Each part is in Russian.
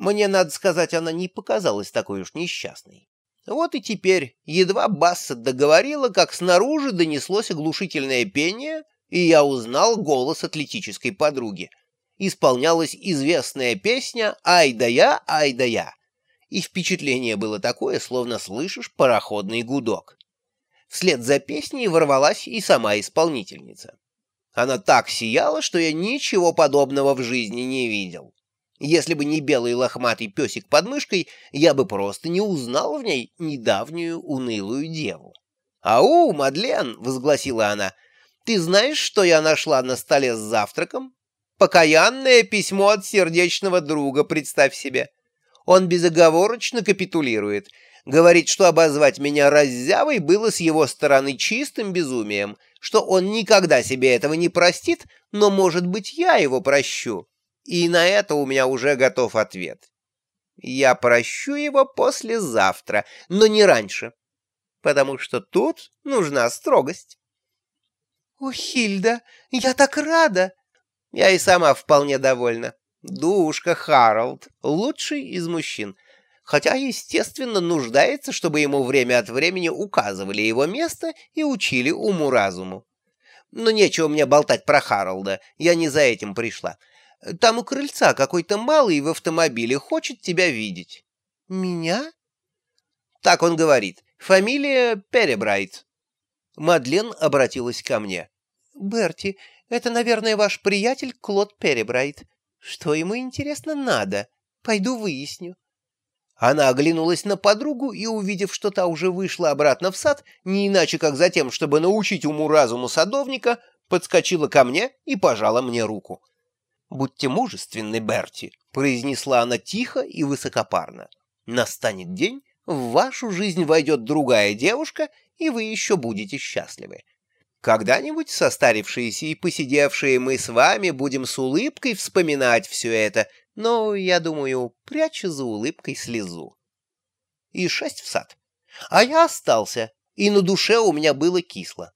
Мне, надо сказать, она не показалась такой уж несчастной. Вот и теперь, едва Бассет договорила, как снаружи донеслось оглушительное пение, и я узнал голос атлетической подруги. Исполнялась известная песня «Ай да я, ай да я», и впечатление было такое, словно слышишь пароходный гудок. Вслед за песней ворвалась и сама исполнительница. Она так сияла, что я ничего подобного в жизни не видел. Если бы не белый лохматый песик под мышкой, я бы просто не узнал в ней недавнюю унылую деву. «Ау, Мадлен!» — возгласила она. «Ты знаешь, что я нашла на столе с завтраком? Покаянное письмо от сердечного друга, представь себе. Он безоговорочно капитулирует. Говорит, что обозвать меня раззявой было с его стороны чистым безумием, что он никогда себе этого не простит, но, может быть, я его прощу. И на это у меня уже готов ответ. Я прощу его послезавтра, но не раньше, потому что тут нужна строгость. «О, Хильда, я так рада!» Я и сама вполне довольна. Душка Харалд, лучший из мужчин, хотя, естественно, нуждается, чтобы ему время от времени указывали его место и учили уму-разуму. Но нечего мне болтать про Харалда, я не за этим пришла. Там у крыльца какой-то малый в автомобиле хочет тебя видеть. Меня? Так он говорит. Фамилия Перебрайт. Мадлен обратилась ко мне. Берти, это, наверное, ваш приятель Клод Перебрайт. Что ему, интересно, надо? Пойду выясню. Она оглянулась на подругу и, увидев, что та уже вышла обратно в сад, не иначе как за тем, чтобы научить уму-разуму садовника, подскочила ко мне и пожала мне руку. «Будьте мужественны, Берти», — произнесла она тихо и высокопарно. «Настанет день, в вашу жизнь войдет другая девушка, и вы еще будете счастливы. Когда-нибудь, состарившиеся и посидевшие, мы с вами будем с улыбкой вспоминать все это, но, я думаю, пряча за улыбкой слезу». И шесть в сад. А я остался, и на душе у меня было кисло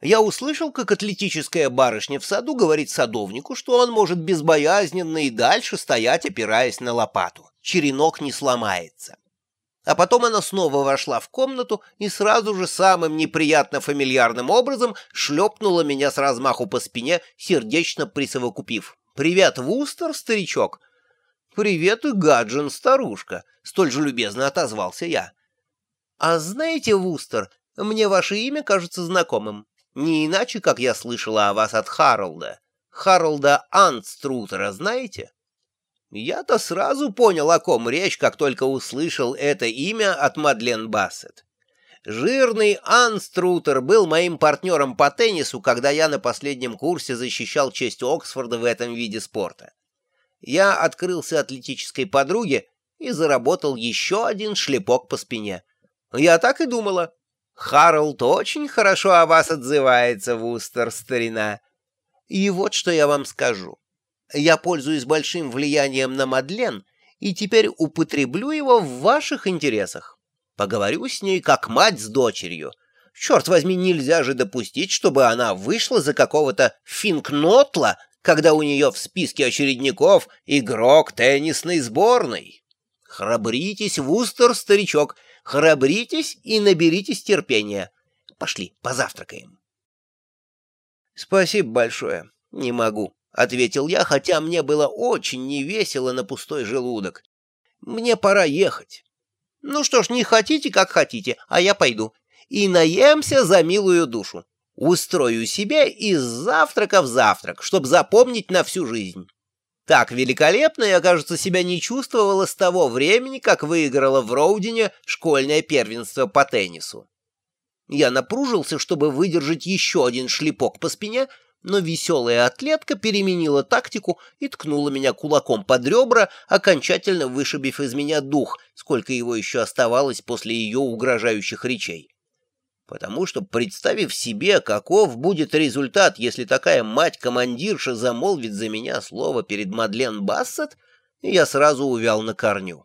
я услышал, как атлетическая барышня в саду говорит садовнику, что он может безбоязненно и дальше стоять, опираясь на лопату. Черенок не сломается. А потом она снова вошла в комнату и сразу же самым неприятно фамильярным образом шлепнула меня с размаху по спине, сердечно присовокупив. «Привет, Вустер, старичок!» «Привет и Гаджин, старушка!» — столь же любезно отозвался я. «А знаете, Вустер, мне ваше имя кажется знакомым. Не иначе, как я слышала о вас от Харолда. Харолда Анструтера знаете? Я-то сразу понял, о ком речь, как только услышал это имя от Мадлен Бассет. Жирный Анструтер был моим партнером по теннису, когда я на последнем курсе защищал честь Оксфорда в этом виде спорта. Я открылся атлетической подруге и заработал еще один шлепок по спине. Я так и думала. Харалд очень хорошо о вас отзывается, Вустер, старина. И вот что я вам скажу. Я пользуюсь большим влиянием на Мадлен и теперь употреблю его в ваших интересах. Поговорю с ней как мать с дочерью. Черт возьми, нельзя же допустить, чтобы она вышла за какого-то финкнотла, когда у нее в списке очередников игрок теннисной сборной. Храбритесь, Вустер, старичок, — Храбритесь и наберитесь терпения. Пошли, позавтракаем. Спасибо большое. Не могу, — ответил я, хотя мне было очень невесело на пустой желудок. Мне пора ехать. Ну что ж, не хотите, как хотите, а я пойду. И наемся за милую душу. Устрою себе из завтрака в завтрак, чтобы запомнить на всю жизнь. Так великолепно я, кажется, себя не чувствовала с того времени, как выиграла в Роудине школьное первенство по теннису. Я напружился, чтобы выдержать еще один шлепок по спине, но веселая атлетка переменила тактику и ткнула меня кулаком под ребра, окончательно вышибив из меня дух, сколько его еще оставалось после ее угрожающих речей потому что, представив себе, каков будет результат, если такая мать-командирша замолвит за меня слово перед Мадлен Бассет, я сразу увял на корню.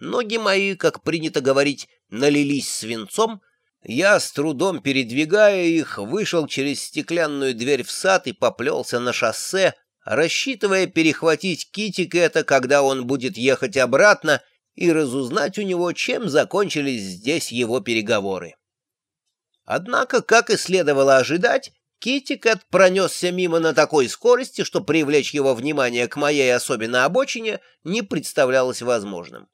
Ноги мои, как принято говорить, налились свинцом, я, с трудом передвигая их, вышел через стеклянную дверь в сад и поплелся на шоссе, рассчитывая перехватить Китикета, когда он будет ехать обратно, и разузнать у него, чем закончились здесь его переговоры. Однако, как и следовало ожидать, Китикет пронесся мимо на такой скорости, что привлечь его внимание к моей особенно обочине не представлялось возможным.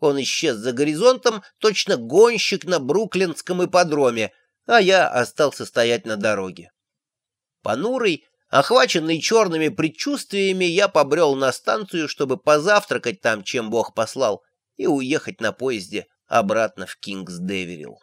Он исчез за горизонтом, точно гонщик на бруклинском ипподроме, а я остался стоять на дороге. Понурый, охваченный черными предчувствиями, я побрел на станцию, чтобы позавтракать там, чем Бог послал, и уехать на поезде обратно в Кингс-Деверилл.